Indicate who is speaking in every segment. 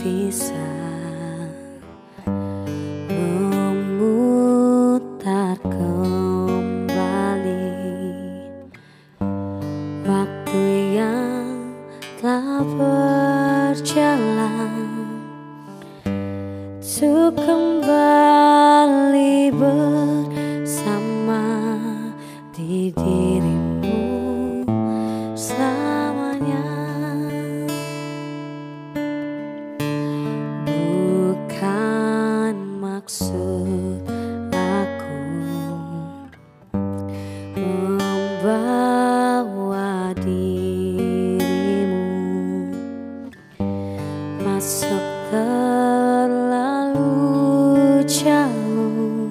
Speaker 1: bisa memutar kembali waktu yang telah berjalan untuk kembali bersama aku membawa dirimu masuk terlalu jauh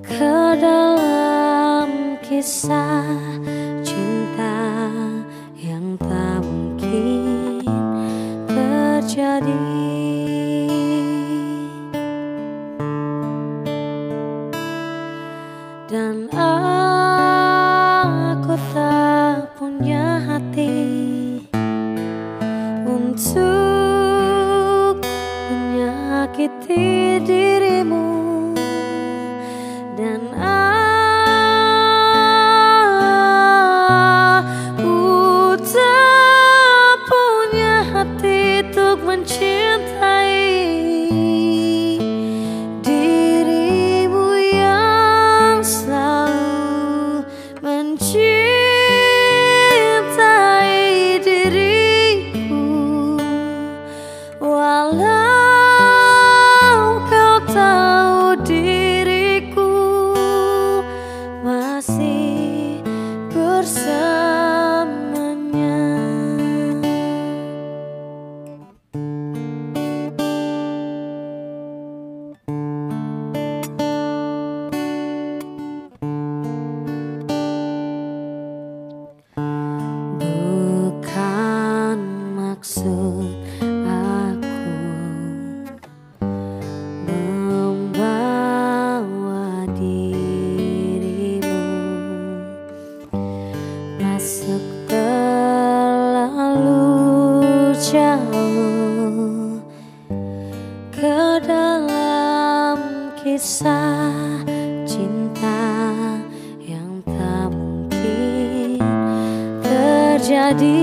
Speaker 1: ke dalam kisah cinta yang tak mungkin terjadi. Dirimu dirimu. Masuk terlalu jauh ke dalam kisah cinta yang tak mungkin terjadi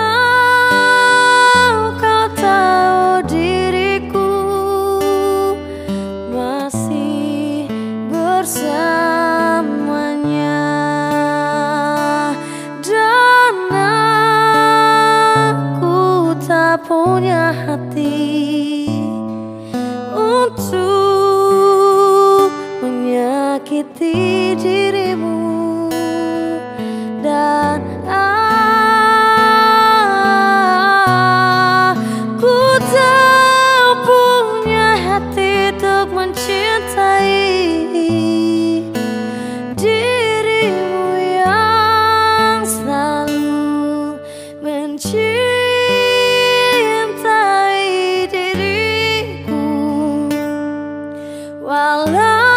Speaker 1: bersamanya dan aku tak punya hati Love.